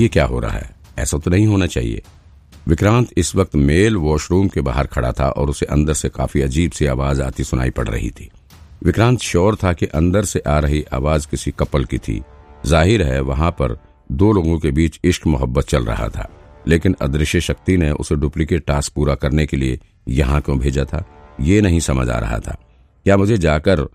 ये क्या हो रहा है? ऐसा तो नहीं होना चाहिए। विक्रांत इस वक्त मेल वॉशरूम के बाहर खड़ा था और उसे अंदर से काफ़ी अजीब सी आवाज़ आती सुनाई पड़ रही थी। विक्रांत श्योर था कि अंदर से आ रही आवाज़ किसी कपल की थी। ज़ाहिर है, वहाँ पर दो लोगों के बीच इश्क मोहब्बत चल रहा था। लेकिन अदृश्य शक्ति ने उसे डुप्लीकेट टास्क पूरा करने के लिए यहाँ क्यों भेजा था, ये नहीं समझ आ रहा था। क्या मुझे जाकर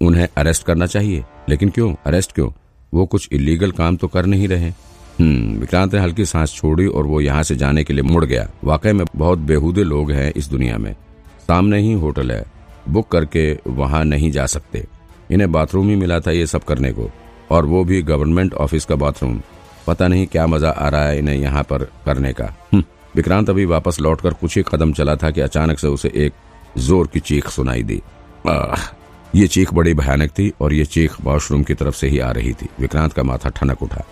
उन्हें अरेस्ट करना चाहिए? लेकिन क्यों? अरेस्ट क्यों? वो कुछ इलीगल काम तो कर नहीं रहे। विक्रांत ने हल्की सांस छोड़ी और वो यहाँ से जाने के लिए मुड़ गया। वाकई में बहुत बेहूदे लोग हैं इस दुनिया में। सामने ही होटल है। बुक करके वहाँ नहीं जा सकते। इन्हें बाथरूम ही मिला था ये सब करने को। और वो भी गवर्नमेंट ऑफ़िस का बाथरूम। पता नहीं क्या मज़ा आ रहा है इन्हें यहाँ पर करने का। हम्म, विक्रांत अभी वापस लौटकर कुछ ही कदम चला था कि अचानक से उसे एक ज़ोर की चीख सुनाई दी। ये चीख बड़ी भयानक थी और ये चीख वॉशरूम की तरफ़ से ही आ रही थी। विक्रांत का माथा ठनक उठा।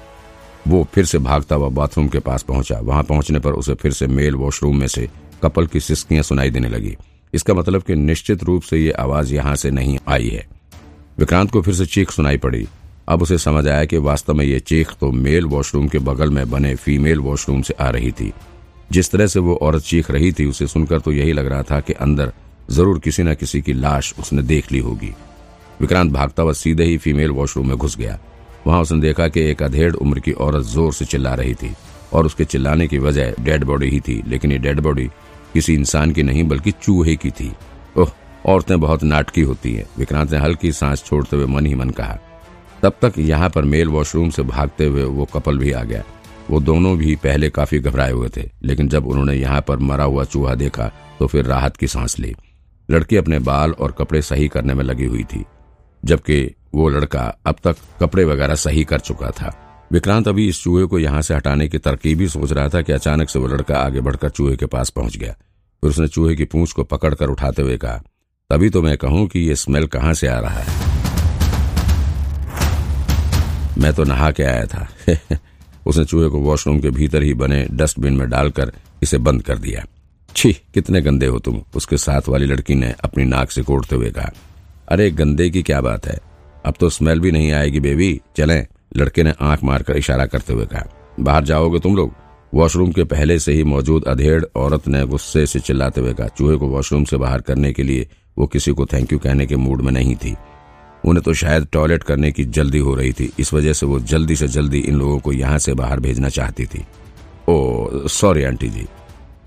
वो फिर से भागता हुआ बाथरूम के पास पहुँचा। वहाँ पहुँचने पर उसे फिर से मेल वॉशरूम में से कपल की सिस्कियाँ सुनाई देने लगी। इसका मतलब कि निश्चित रूप से ये आवाज़ यहाँ से नहीं आई है। विक्रांत को फिर से चीख सुनाई पड़ी। अब उसे समझ आया कि वास्तव में ये चीख तो मेल वॉशरूम के बगल में बने फीमेल वॉशरूम से आ रही थी। जिस तरह से वो औरत चीख रही थी, उसे सुनकर तो यही लग रहा था कि अंदर ज़रूर किसी न किसी की लाश उसने देख ली होगी। विक्रांत भागता हुआ सीधे ही फीमेल वॉशरूम में घुस गया। वहाँ उसने देखा कि एक अधेड़ उम्र की औरत ज़ोर से चिल्ला रही थी और उसके चिल्लाने की वजह डेड बॉडी ही थी, लेकिन ये डेड बॉडी किसी इंसान की नहीं, बल्कि चूहे की थी। ओह, औरतें बहुत नाटकी होती हैं, विक्रांत ने हल्की सांस छोड़ते हुए मन ही मन कहा। तब तक यहाँ पर मेल वॉशरूम से भागते हुए वो कपल भी आ गया। वो दोनों भी पहले काफ़ी घबराए हुए थे, लेकिन जब उन्होंने यहाँ पर मरा हुआ चूहा देखा तो फिर राहत की सांस ली। लड़की अपने बाल और कपड़े सही करने में लगी हुई थी, जबकि वो लड़का अब तक कपड़े वगैरह सही कर चुका था। विक्रांत अभी इस चूहे को यहाँ से हटाने की तरकीब ही सोच रहा था कि अचानक से वो लड़का आगे बढ़कर चूहे के पास पहुँच गया। फिर उसने चूहे की पूंछ को पकड़कर उठाते हुए कहा, तभी तो मैं कहूँ कि ये स्मेल कहाँ से आ रहा है? मैं तो नहा के आया था। उसने चूहे को वॉशरूम के भीतर ही बने डस्टबिन में डालकर इसे बंद कर दिया। छी, कितने गंदे हो तुम, उसके साथ वाली लड़की ने अपनी नाक से कोड़ते हुए कहा। अरे, गंदे की क्या बात है? अब तो स्मेल भी नहीं आएगी बेबी चलें. लड़के ने आँख मारकर इशारा करते हुए कहा, बाहर जाओगे तुम लोग? वॉशरूम के पहले से ही मौजूद अधेड़ औरत ने गुस्से से चिल्लाते हुए कहा, चूहे को वॉशरूम से बाहर करने के लिए वो किसी को थैंक यू कहने के मूड में नहीं थी। उन्हें तो शायद टॉयलेट करने की जल्दी हो रही थी। इस वजह से वो जल्दी से जल्दी इन लोगों को यहाँ से बाहर भेजना चाहती थी। ओ सॉरी आंटी जी।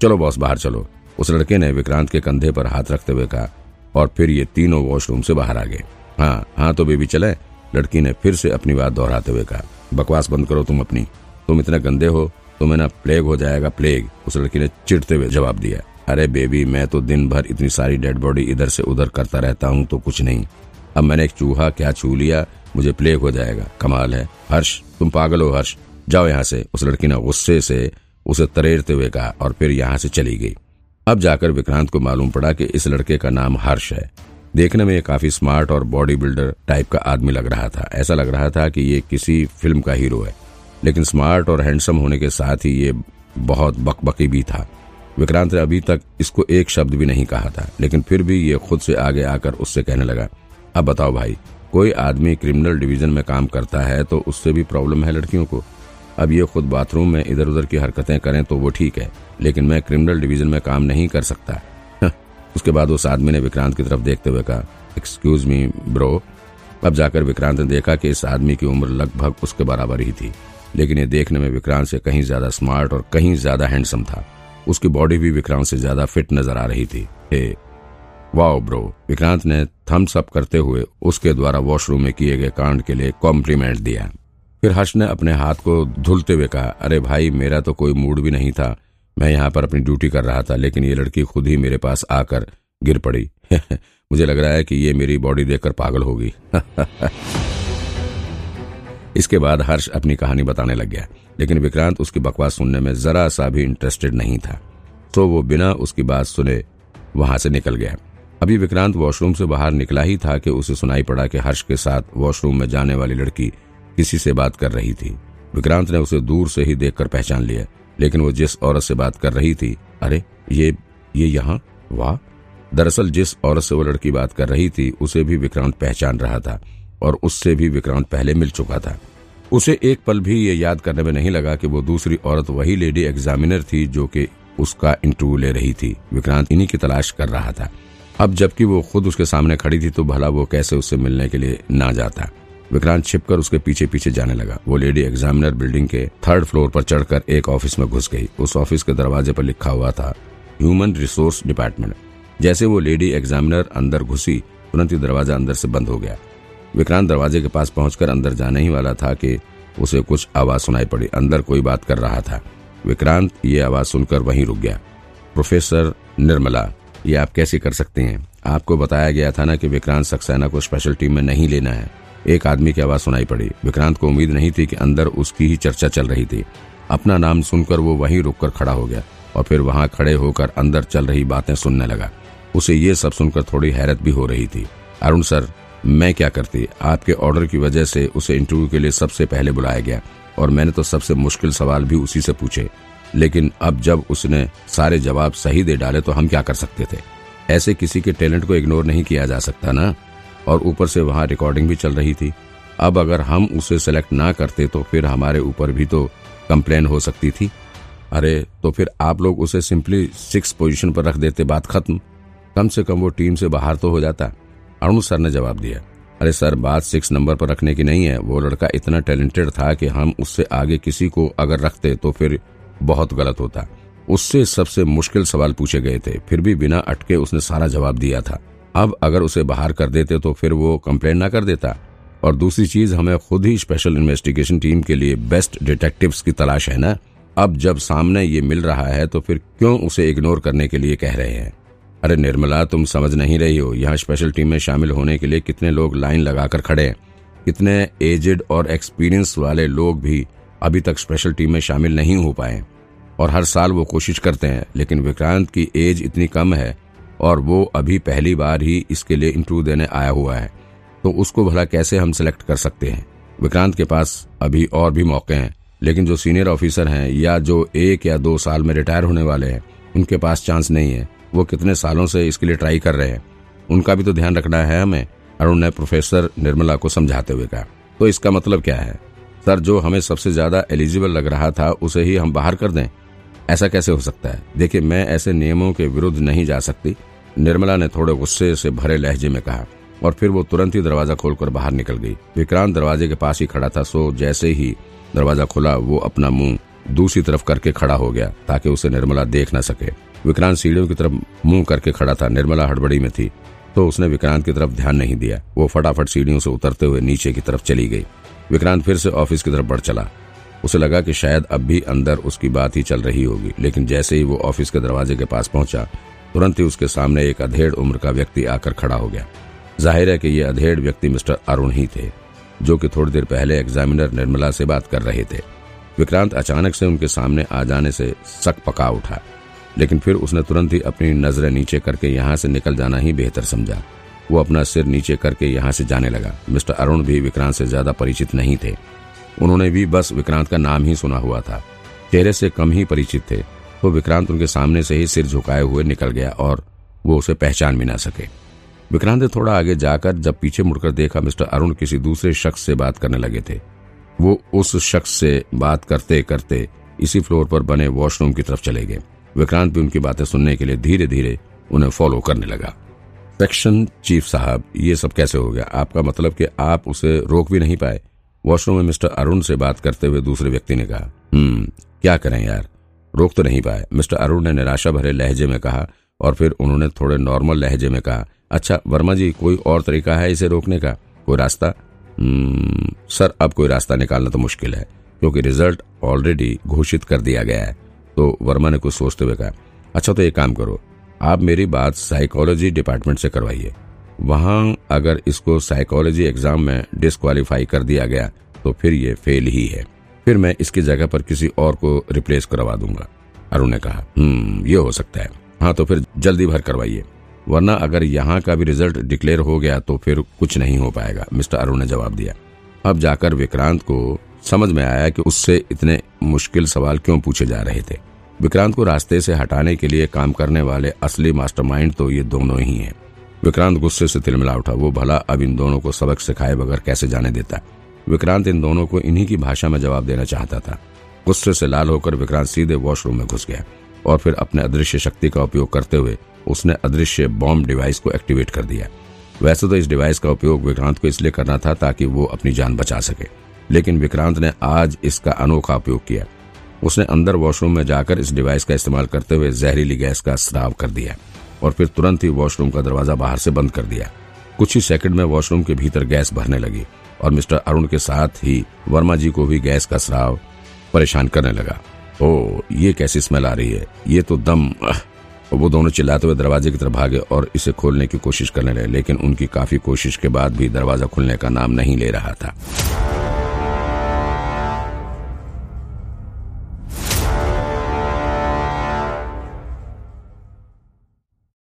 चलो बॉस बाहर चलो। उस लड़के ने विक्रांत के कंधे पर हाथ रखते हुए कहा, और फिर ये तीनों वॉशरूम से बाहर आ गए। हाँ हाँ तो बेबी चले। लड़की ने फिर से अपनी बात दोहराते हुए कहा, बकवास बंद करो तुम अपनी। तुम इतने गंदे हो, तुम्हें ना प्लेग हो जाएगा प्लेग। उस लड़की ने चिड़ते हुए जवाब दिया, अरे बेबी, मैं तो दिन भर इतनी सारी डेड बॉडी इधर से उधर करता रहता हूँ तो कुछ नहीं। अब मैंने एक चूहा क्या छू लिया, मुझे प्लेग हो जाएगा। कमाल है। हर्ष, तुम पागल हो हर्ष। जाओ यहाँ से। उस लड़की ने गुस्से से उसे तरेरते हुए कहा और फिर यहाँ से चली गई। अब जाकर विक्रांत को मालूम पड़ा कि इस लड़के का नाम हर्ष है। देखने में काफ़ी स्मार्ट और बॉडी बिल्डर टाइप का आदमी लग रहा था। ऐसा लग रहा था कि ये किसी फ़िल्म का हीरो है। लेकिन स्मार्ट और हैंडसम होने के साथ ही ये बहुत बकबकी भी था। विक्रांत ने अभी तक इसको एक शब्द भी नहीं कहा था, लेकिन फिर भी ये खुद से आगे आकर उससे कहने लगा, अब बताओ भाई, कोई आदमी क्रिमिनल डिवीज़न में काम करता है तो उससे भी प्रॉब्लम है लड़कियों को? अब ये खुद बाथरूम में इधर उधर की हरकतें करें तो वो ठीक है, लेकिन मैं क्रिमिनल डिवीज़न में काम नहीं कर सकता। उसके बाद उस आदमी ने विक्रांत की तरफ़ देखते हुए कहा एक्सक्यूज मी ब्रो अब जाकर विक्रांत ने देखा कि इस आदमी की उम्र लगभग उसके बराबर ही थी, लेकिन ये देखने में विक्रांत से कहीं ज़्यादा स्मार्ट और कहीं ज़्यादा हैंडसम था। उसकी बॉडी भी विक्रांत से ज़्यादा फिट नज़र आ रही थी। हे, वाओ ब्रो विक्रांत ने थम्स अप करते हुए उसके द्वारा वॉशरूम में किए गए कांड के लिए कॉम्प्लीमेंट दिया। फिर हर्ष ने अपने हाथ को धुलते हुए कहा, अरे भाई, मेरा तो कोई मूड भी नहीं था। मैं यहाँ पर अपनी ड्यूटी कर रहा था, लेकिन ये लड़की खुद ही मेरे पास आकर गिर पड़ी। मुझे लग रहा है कि ये मेरी बॉडी देखकर पागल होगी। इसके बाद हर्ष अपनी कहानी बताने लग गया, लेकिन विक्रांत उसकी बकवास सुनने में जरा सा भी इंटरेस्टेड नहीं था। तो वो बिना उसकी बात सुने वहाँ से निकल गया। अभी विक्रांत वॉशरूम से बाहर निकला ही था कि उसे सुनाई पड़ा कि हर्ष के साथ वॉशरूम में जाने वाली लड़की किसी से बात कर रही थी। विक्रांत ने उसे दूर से ही देखकर पहचान लिया। लेकिन वो जिस औरत से बात कर रही थी, अरे, ये ये यहाँ, वाह। दरअसल जिस औरत से वो लड़की बात कर रही थी, उसे भी विक्रांत पहचान रहा था और उससे भी विक्रांत पहले मिल चुका था। उसे एक पल भी ये याद करने में नहीं लगा कि वो दूसरी औरत वही लेडी एग्जामिनर थी जो कि उसका इंटरव्यू ले रही थी। विक्रांत इन्हीं की तलाश कर रहा था। अब जबकि वो खुद उसके सामने खड़ी थी तो भला वो कैसे उससे मिलने के लिए ना जाता। विक्रांत छिपकर उसके पीछे पीछे जाने लगा। वो लेडी एग्जामिनर बिल्डिंग के थर्ड फ्लोर पर चढ़कर एक ऑफ़िस में घुस गई। उस ऑफ़िस के दरवाजे पर लिखा हुआ था ह्यूमन रिसोर्स डिपार्टमेंट जैसे वो लेडी एग्जामिनर अंदर घुसी, तुरंत ही दरवाज़ा अंदर से बंद हो गया। विक्रांत दरवाजे के पास पहुंचकर अंदर जाने ही वाला था कि उसे कुछ आवाज़ सुनाई पड़ी। अंदर कोई बात कर रहा था। विक्रांत ये आवाज़ सुनकर वहीं रुक गया। प्रोफेसर निर्मला, ये आप कैसे कर सकते हैं? आपको बताया गया था ना कि विक्रांत सक्सेना को स्पेशल टीम में नहीं लेना है। एक आदमी की आवाज़ सुनाई पड़ी। विक्रांत को उम्मीद नहीं थी कि अंदर उसकी ही चर्चा चल रही थी। अपना नाम सुनकर वो वहीं रुककर खड़ा हो गया और फिर वहाँ खड़े होकर अंदर चल रही बातें सुनने लगा। उसे ये सब सुनकर थोड़ी हैरत भी हो रही थी। अरुण सर, मैं क्या करती? आपके ऑर्डर की वजह से उसे इंटरव्यू के लिए सबसे पहले बुलाया गया और मैंने तो सबसे मुश्किल सवाल भी उसी से पूछे। लेकिन अब जब उसने सारे जवाब सही दे डाले तो हम क्या कर सकते थे? ऐसे किसी के टैलेंट को इग्नोर नहीं किया जा सकता ना? और ऊपर से वहाँ रिकॉर्डिंग भी चल रही थी। अब अगर हम उसे सेलेक्ट ना करते तो फिर हमारे ऊपर भी तो कंप्लेन हो सकती थी। अरे तो फिर आप लोग उसे सिंपली सिक्स पोजीशन पर रख देते, बात खत्म। कम से कम वो टीम से बाहर तो हो जाता। अरुण सर ने जवाब दिया, अरे सर, बात सिक्स नंबर पर रखने की नहीं है। वो लड़का इतना टैलेंटेड था कि हम उससे आगे किसी को अगर रखते तो फिर बहुत गलत होता। उससे सबसे मुश्किल सवाल पूछे गए थे। फिर भी बिना अटके उसने सारा जवाब दिया था। अब अगर उसे बाहर कर देते तो फिर वो कंप्लेन ना कर देता। और दूसरी चीज़, हमें खुद ही स्पेशल इन्वेस्टिगेशन टीम के लिए बेस्ट डिटेक्टिव्स की तलाश है ना? अब जब सामने ये मिल रहा है तो फिर क्यों उसे इग्नोर करने के लिए कह रहे हैं? अरे निर्मला, तुम समझ नहीं रही हो, यहाँ स्पेशल टीम में शामिल होने के लिए कितने लोग लाइन लगाकर खड़े हैं। कितने एजेड और एक्सपीरियंस वाले लोग भी अभी तक स्पेशल टीम में शामिल नहीं हो पाए और हर साल वो कोशिश करते हैं, लेकिन विक्रांत की एज इतनी कम है और वो अभी पहली बार ही इसके लिए इंटरव्यू देने आया हुआ है। तो उसको भला कैसे हम सिलेक्ट कर सकते हैं? विक्रांत के पास अभी और भी मौके हैं, लेकिन जो सीनियर ऑफिसर हैं या जो एक या दो साल में रिटायर होने वाले हैं, उनके पास चांस नहीं है। वो कितने सालों से इसके लिए ट्राई कर रहे हैं? उनका भी तो ध्यान रखना है हमें, अरुण ने प्रोफेसर निर्मला को समझाते हुए कहा। तो इसका मतलब क्या है? सर, जो हमें सबसे ज़्यादा एलिजिबल लग रहा था, उसे ही हम बाहर कर दें? ऐसा कैसे हो सकता है? देखिए, मैं ऐसे नियमों के विरुद्ध नहीं जा सकती। निर्मला ने थोड़े गुस्से से भरे लहजे में कहा और फिर वो तुरंत ही दरवाज़ा खोलकर बाहर निकल गई। विक्रांत दरवाजे के पास ही खड़ा था, सो जैसे ही दरवाज़ा खुला, वो अपना मुँह दूसरी तरफ़ करके खड़ा हो गया, ताकि उसे निर्मला देख न सके। विक्रांत सीढ़ियों की तरफ़ मुँह करके खड़ा था। निर्मला हड़बड़ी में थी तो उसने विक्रांत की तरफ़ ध्यान नहीं दिया। वो फटाफट सीढ़ियों से उतरते हुए नीचे की तरफ़ चली गई। विक्रांत फिर से ऑफ़िस की तरफ़ बढ़ चला। उसे लगा कि शायद अब भी अंदर उसकी बात ही चल रही होगी, लेकिन जैसे ही वो ऑफ़िस के दरवाजे के पास पहुँचा तुरंत ही उसके सामने एक अधेड़ उम्र का व्यक्ति आकर खड़ा हो गया। ज़ाहिर है कि ये अधेड़ व्यक्ति मिस्टर अरुण ही थे, जो कि थोड़ी देर पहले एग्जामिनर निर्मला से बात कर रहे थे। विक्रांत अचानक से उनके सामने आ जाने से सक पका उठा, लेकिन फिर उसने तुरंत ही अपनी नज़रें नीचे करके यहाँ से निकल जाना ही बेहतर समझा। वो अपना सिर नीचे करके यहाँ से जाने लगा। मिस्टर अरुण भी विक्रांत से ज़्यादा परिचित नहीं थे। उन्होंने भी बस विक्रांत का नाम ही सुना हुआ था। चेहरे से कम ही परिचित थे। तो विक्रांत उनके सामने से ही सिर झुकाए हुए निकल गया और वो उसे पहचान भी ना सके। विक्रांत ने थोड़ा आगे जाकर जब पीछे मुड़कर देखा मिस्टर अरुण किसी दूसरे शख्स से बात करने लगे थे। वो उस शख्स से बात करते करते इसी फ्लोर पर बने वॉशरूम की तरफ़ चले गए। विक्रांत भी उनकी बातें सुनने के लिए धीरे धीरे उन्हें फॉलो करने लगा। सेक्शन चीफ साहब, ये सब कैसे हो गया? आपका मतलब कि आप उसे रोक भी नहीं पाए? वॉशरूम में मिस्टर अरुण से बात करते हुए दूसरे व्यक्ति ने कहा हम्म क्या करें यार? रोक तो नहीं पाए। मिस्टर अरुण ने निराशा भरे लहजे में कहा और फिर उन्होंने थोड़े नॉर्मल लहजे में कहा अच्छा वर्मा जी कोई और तरीका है इसे रोकने का? कोई रास्ता? हम्म, सर अब कोई रास्ता निकालना तो मुश्किल है क्योंकि रिज़ल्ट ऑलरेडी घोषित कर दिया गया है। तो वर्मा ने कुछ सोचते हुए कहा अच्छा तो एक काम करो आप मेरी बात साइकोलॉजी डिपार्टमेंट से करवाइए। वहाँ अगर इसको साइकोलॉजी एग्ज़ाम में डिस्कालीफाई कर दिया गया तो फिर ये फेल ही है। फिर मैं इसकी जगह पर किसी और को रिप्लेस करवा दूँगा। अरुण ने कहा हम्म ये हो सकता है। हाँ तो फिर जल्दी भर करवाइए। वरना अगर यहाँ का भी रिज़ल्ट डिक्लेयर हो गया तो फिर कुछ नहीं हो पाएगा, मिस्टर अरुण ने जवाब दिया। अब जाकर विक्रांत को समझ में आया कि उससे इतने मुश्किल सवाल क्यों पूछे जा रहे थे। विक्रांत को रास्ते से हटाने के लिए काम करने वाले असली मास्टरमाइंड तो ये दोनों ही हैं। विक्रांत गुस्से से तिलमिला उठा। वो भला अब इन दोनों को सबक सिखाए बगैर कैसे जाने देता? विक्रांत इन दोनों को इन्हीं की भाषा में जवाब देना चाहता था। गुस्से से लाल होकर विक्रांत सीधे वॉशरूम में घुस गया और फिर अपने अदृश्य शक्ति का उपयोग करते हुए उसने अदृश्य बॉम्ब डिवाइस को एक्टिवेट कर दिया। वैसे तो इस डिवाइस का उपयोग विक्रांत को इसलिए करना था ताकि वो अपनी जान बचा सके। लेकिन विक्रांत ने आज इसका अनोखा उपयोग किया। उसने अंदर वॉशरूम में जाकर इस डिवाइस का इस्तेमाल करते हुए जहरीली गैस का स्राव कर दिया और फिर तुरंत ही वॉशरूम का दरवाज़ा बाहर से बंद कर दिया। कुछ ही सेकंड में वॉशरूम के भीतर गैस भरने लगी। और मिस्टर अरुण के साथ ही वर्मा जी को भी गैस का स्राव परेशान करने लगा। ओ, ये कैसी स्मेल आ रही है? ये तो दम वो दोनों चिल्लाते हुए दरवाजे की तरफ़ भागे और इसे खोलने की कोशिश करने लगे, लेकिन उनकी काफ़ी कोशिश के बाद भी दरवाज़ा खुलने का नाम नहीं ले रहा था।